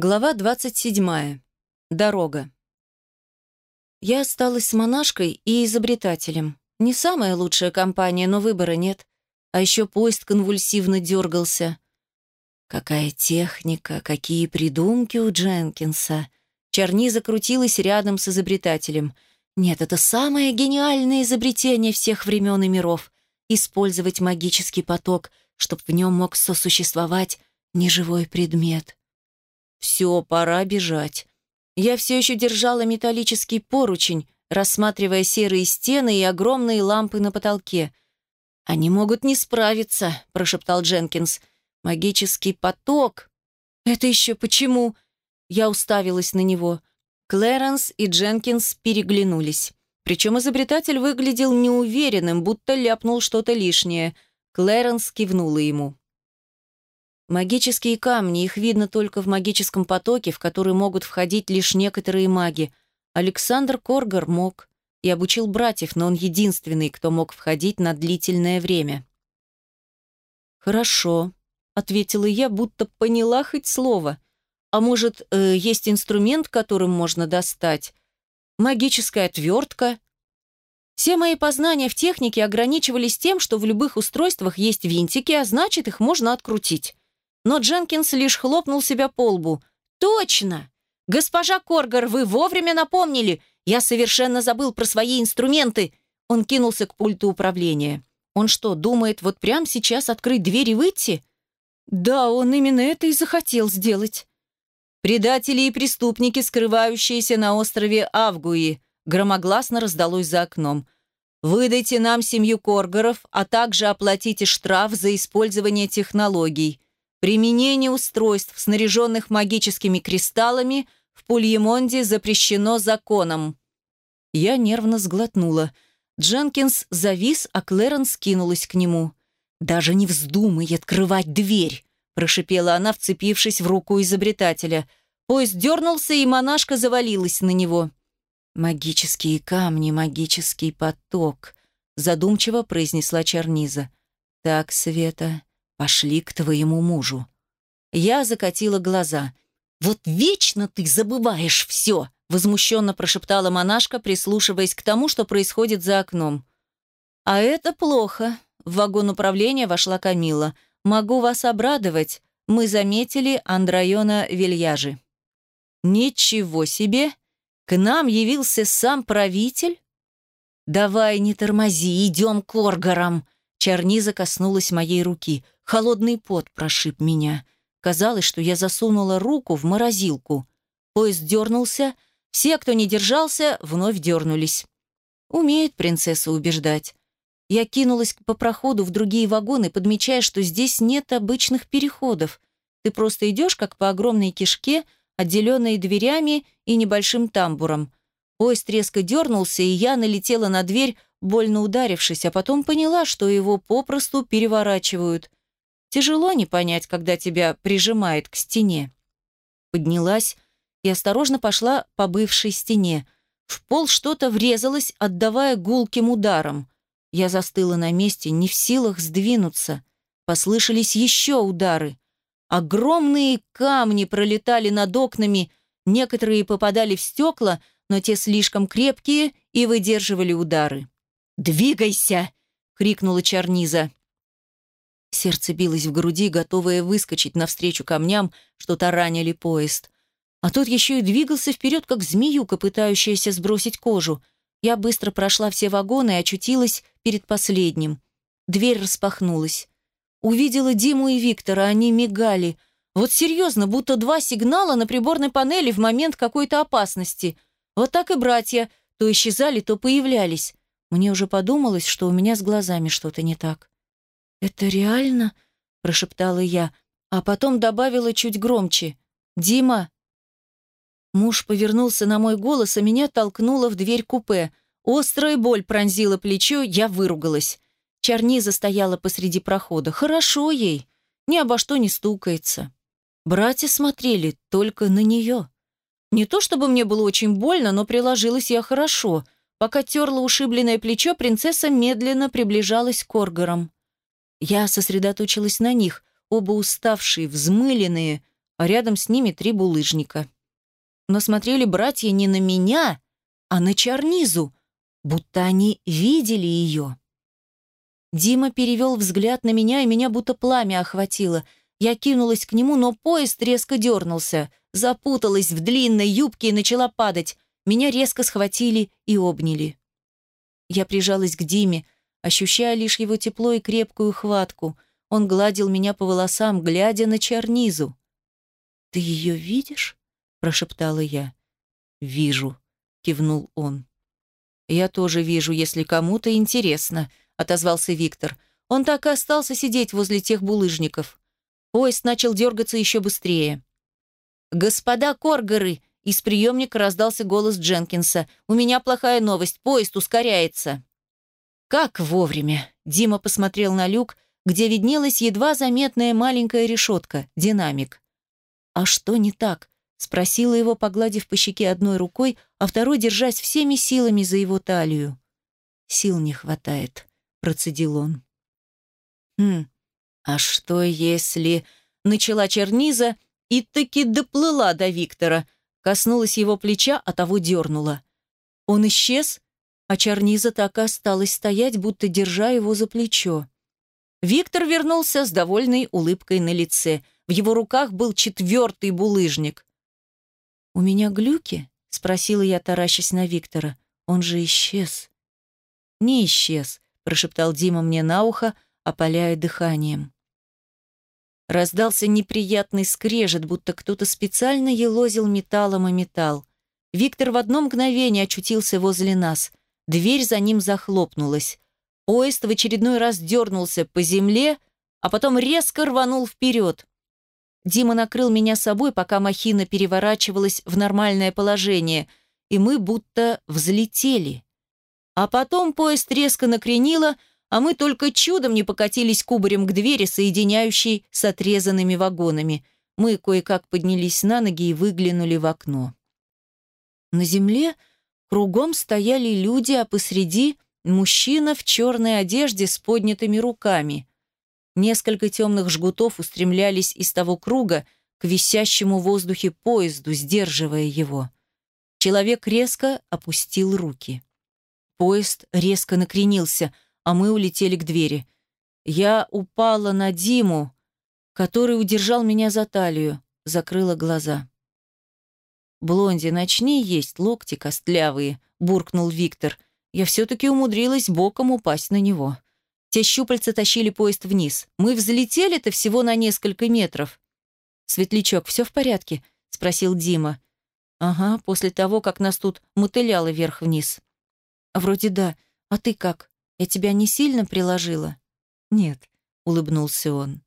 Глава 27. Дорога. Я осталась с монашкой и изобретателем. Не самая лучшая компания, но выбора нет. А еще поезд конвульсивно дергался. Какая техника, какие придумки у Дженкинса. Чарни закрутилась рядом с изобретателем. Нет, это самое гениальное изобретение всех времен и миров. Использовать магический поток, чтобы в нем мог сосуществовать неживой предмет. Все, пора бежать. Я все еще держала металлический поручень, рассматривая серые стены и огромные лампы на потолке. «Они могут не справиться», — прошептал Дженкинс. «Магический поток». «Это еще почему?» Я уставилась на него. Клэрэнс и Дженкинс переглянулись. Причем изобретатель выглядел неуверенным, будто ляпнул что-то лишнее. Клэрэнс кивнула ему. Магические камни, их видно только в магическом потоке, в который могут входить лишь некоторые маги. Александр Коргар мог и обучил братьев, но он единственный, кто мог входить на длительное время. «Хорошо», — ответила я, будто поняла хоть слово. «А может, э, есть инструмент, которым можно достать? Магическая отвертка?» Все мои познания в технике ограничивались тем, что в любых устройствах есть винтики, а значит, их можно открутить но Дженкинс лишь хлопнул себя по лбу. «Точно! Госпожа Коргар, вы вовремя напомнили! Я совершенно забыл про свои инструменты!» Он кинулся к пульту управления. «Он что, думает вот прямо сейчас открыть дверь и выйти?» «Да, он именно это и захотел сделать». «Предатели и преступники, скрывающиеся на острове Авгуи», громогласно раздалось за окном. «Выдайте нам семью Коргаров, а также оплатите штраф за использование технологий. Применение устройств, снаряженных магическими кристаллами, в Пульемонде запрещено законом. Я нервно сглотнула. Дженкинс завис, а Клэренс кинулась к нему. «Даже не вздумай открывать дверь!» прошипела она, вцепившись в руку изобретателя. Поезд дернулся, и монашка завалилась на него. «Магические камни, магический поток», задумчиво произнесла Черниза. «Так, Света, Пошли к твоему мужу. Я закатила глаза. Вот вечно ты забываешь все, возмущенно прошептала монашка, прислушиваясь к тому, что происходит за окном. А это плохо. В вагон управления вошла Камила. Могу вас обрадовать. Мы заметили Андрайона Вильяжи. Ничего себе! К нам явился сам правитель? Давай, не тормози, идем к Оргарам. Чарниза коснулась моей руки. Холодный пот прошиб меня. Казалось, что я засунула руку в морозилку. Поезд дернулся. Все, кто не держался, вновь дернулись. Умеет принцесса убеждать. Я кинулась по проходу в другие вагоны, подмечая, что здесь нет обычных переходов. Ты просто идешь, как по огромной кишке, отделенной дверями и небольшим тамбуром. Поезд резко дернулся, и я налетела на дверь, больно ударившись, а потом поняла, что его попросту переворачивают. Тяжело не понять, когда тебя прижимает к стене. Поднялась и осторожно пошла по бывшей стене. В пол что-то врезалось, отдавая гулким ударом. Я застыла на месте, не в силах сдвинуться. Послышались еще удары. Огромные камни пролетали над окнами, некоторые попадали в стекла, но те слишком крепкие и выдерживали удары. «Двигайся!» — крикнула Чарниза. Сердце билось в груди, готовое выскочить навстречу камням, что таранили поезд. А тот еще и двигался вперед, как змеюка, пытающаяся сбросить кожу. Я быстро прошла все вагоны и очутилась перед последним. Дверь распахнулась. Увидела Диму и Виктора, они мигали. Вот серьезно, будто два сигнала на приборной панели в момент какой-то опасности. Вот так и братья, то исчезали, то появлялись. Мне уже подумалось, что у меня с глазами что-то не так. «Это реально?» – прошептала я, а потом добавила чуть громче. «Дима!» Муж повернулся на мой голос, а меня толкнуло в дверь купе. Острая боль пронзила плечо, я выругалась. Чарниза стояла посреди прохода. Хорошо ей, ни обо что не стукается. Братья смотрели только на нее. Не то чтобы мне было очень больно, но приложилась я хорошо – Пока терла ушибленное плечо, принцесса медленно приближалась к Оргарам. Я сосредоточилась на них, оба уставшие, взмыленные, а рядом с ними три булыжника. Но смотрели братья не на меня, а на Чарнизу, будто они видели ее. Дима перевел взгляд на меня, и меня будто пламя охватило. Я кинулась к нему, но поезд резко дернулся, запуталась в длинной юбке и начала падать. Меня резко схватили и обняли. Я прижалась к Диме, ощущая лишь его тепло и крепкую хватку. Он гладил меня по волосам, глядя на чернизу. «Ты ее видишь?» – прошептала я. «Вижу», – кивнул он. «Я тоже вижу, если кому-то интересно», – отозвался Виктор. Он так и остался сидеть возле тех булыжников. Поезд начал дергаться еще быстрее. «Господа Коргоры!» Из приемника раздался голос Дженкинса. «У меня плохая новость. Поезд ускоряется». «Как вовремя!» Дима посмотрел на люк, где виднелась едва заметная маленькая решетка, динамик. «А что не так?» Спросила его, погладив по щеке одной рукой, а второй держась всеми силами за его талию. «Сил не хватает», — процедил он. «Хм, а что если...» Начала черниза и таки доплыла до Виктора, коснулась его плеча, а того дернула. Он исчез, а черниза так и осталась стоять, будто держа его за плечо. Виктор вернулся с довольной улыбкой на лице. В его руках был четвертый булыжник. «У меня глюки?» — спросила я, таращась на Виктора. «Он же исчез». «Не исчез», — прошептал Дима мне на ухо, опаляя дыханием. Раздался неприятный скрежет, будто кто-то специально елозил металлом и металл. Виктор в одно мгновение очутился возле нас. Дверь за ним захлопнулась. Поезд в очередной раз дернулся по земле, а потом резко рванул вперед. Дима накрыл меня собой, пока махина переворачивалась в нормальное положение, и мы будто взлетели. А потом поезд резко накренило, а мы только чудом не покатились кубарем к двери, соединяющей с отрезанными вагонами. Мы кое-как поднялись на ноги и выглянули в окно. На земле кругом стояли люди, а посреди мужчина в черной одежде с поднятыми руками. Несколько темных жгутов устремлялись из того круга к висящему в воздухе поезду, сдерживая его. Человек резко опустил руки. Поезд резко накренился, а мы улетели к двери. Я упала на Диму, который удержал меня за талию, закрыла глаза. «Блонди, начни есть локти костлявые», — буркнул Виктор. Я все-таки умудрилась боком упасть на него. Те щупальца тащили поезд вниз. Мы взлетели-то всего на несколько метров. «Светлячок, все в порядке?» — спросил Дима. «Ага, после того, как нас тут мотыляло вверх-вниз». «Вроде да. А ты как? Я тебя не сильно приложила?» «Нет», — улыбнулся он.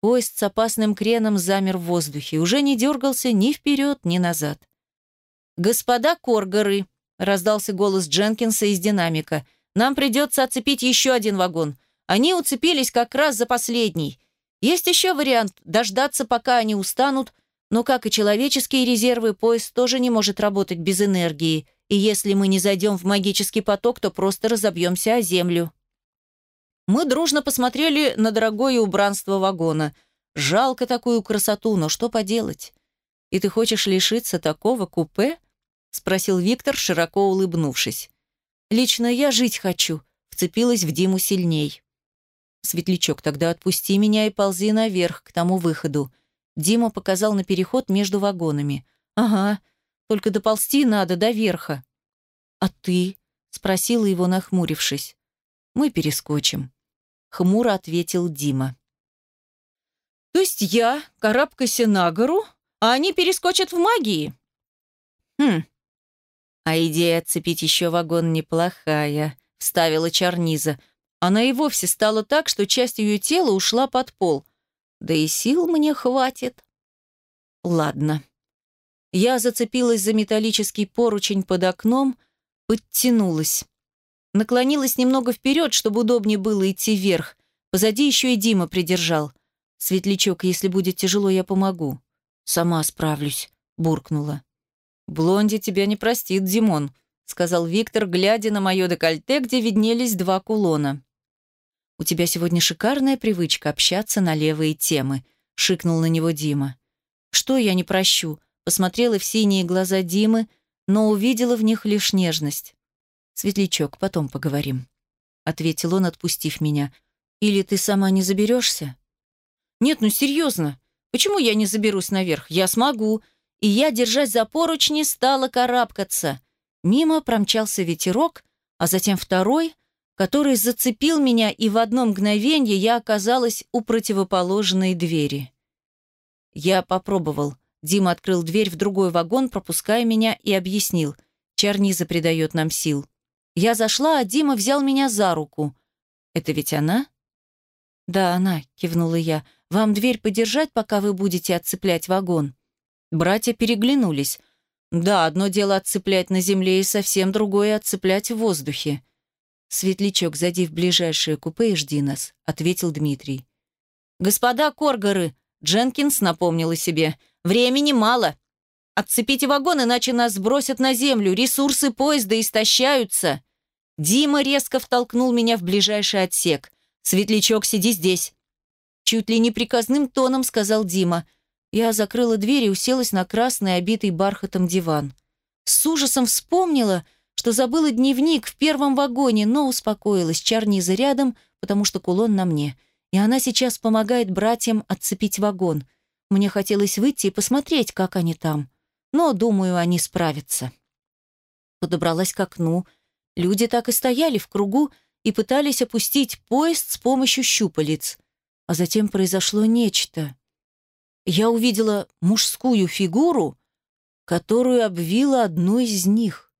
Поезд с опасным креном замер в воздухе, уже не дергался ни вперед, ни назад. «Господа Коргоры!» — раздался голос Дженкинса из динамика — нам придется оцепить еще один вагон. Они уцепились как раз за последний. Есть еще вариант – дождаться, пока они устанут, но, как и человеческие резервы, поезд тоже не может работать без энергии, и если мы не зайдем в магический поток, то просто разобьемся о землю. Мы дружно посмотрели на дорогое убранство вагона. Жалко такую красоту, но что поделать? И ты хочешь лишиться такого купе? Спросил Виктор, широко улыбнувшись. Лично я жить хочу», — вцепилась в Диму сильней. «Светлячок, тогда отпусти меня и ползи наверх, к тому выходу». Дима показал на переход между вагонами. «Ага, только доползти надо до верха». «А ты?» — спросила его, нахмурившись. «Мы перескочим», — хмуро ответил Дима. «То есть я карабкайся на гору, а они перескочат в магии?» «Хм, «А идея отцепить еще вагон неплохая», — вставила Чарниза. Она и вовсе стала так, что часть ее тела ушла под пол. Да и сил мне хватит. Ладно. Я зацепилась за металлический поручень под окном, подтянулась. Наклонилась немного вперед, чтобы удобнее было идти вверх. Позади еще и Дима придержал. «Светлячок, если будет тяжело, я помогу». «Сама справлюсь», — буркнула. «Блонди тебя не простит, Димон», — сказал Виктор, глядя на мое декольте, где виднелись два кулона. «У тебя сегодня шикарная привычка общаться на левые темы», — шикнул на него Дима. Что я не прощу? Посмотрела в синие глаза Димы, но увидела в них лишь нежность. «Светлячок, потом поговорим», — ответил он, отпустив меня. «Или ты сама не заберешься?» «Нет, ну серьезно. Почему я не заберусь наверх? Я смогу». И я, держась за поручни, стала карабкаться. Мимо промчался ветерок, а затем второй, который зацепил меня, и в одно мгновение я оказалась у противоположной двери. Я попробовал. Дима открыл дверь в другой вагон, пропуская меня, и объяснил. Чарниза придает нам сил. Я зашла, а Дима взял меня за руку. «Это ведь она?» «Да, она», — кивнула я. «Вам дверь подержать, пока вы будете отцеплять вагон?» Братья переглянулись. «Да, одно дело отцеплять на земле, и совсем другое — отцеплять в воздухе». «Светлячок, зайди в ближайшее купе и жди нас», — ответил Дмитрий. «Господа Коргоры!» — Дженкинс напомнила себе. «Времени мало. Отцепите вагон, иначе нас сбросят на землю. Ресурсы поезда истощаются». Дима резко втолкнул меня в ближайший отсек. «Светлячок, сиди здесь». Чуть ли не приказным тоном сказал Дима. Я закрыла дверь и уселась на красный, обитый бархатом диван. С ужасом вспомнила, что забыла дневник в первом вагоне, но успокоилась. Чарниза рядом, потому что кулон на мне. И она сейчас помогает братьям отцепить вагон. Мне хотелось выйти и посмотреть, как они там. Но, думаю, они справятся. Подобралась к окну. Люди так и стояли в кругу и пытались опустить поезд с помощью щупалец. А затем произошло нечто. Я увидела мужскую фигуру, которую обвила одну из них.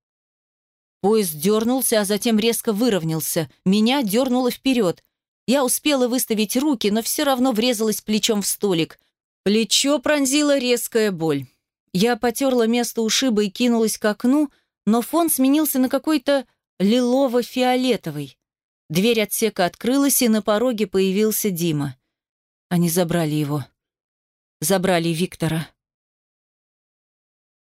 Поезд дернулся, а затем резко выровнялся. Меня дернуло вперед. Я успела выставить руки, но все равно врезалась плечом в столик. Плечо пронзила резкая боль. Я потерла место ушиба и кинулась к окну, но фон сменился на какой-то лилово-фиолетовый. Дверь отсека открылась, и на пороге появился Дима. Они забрали его. Забрали Виктора.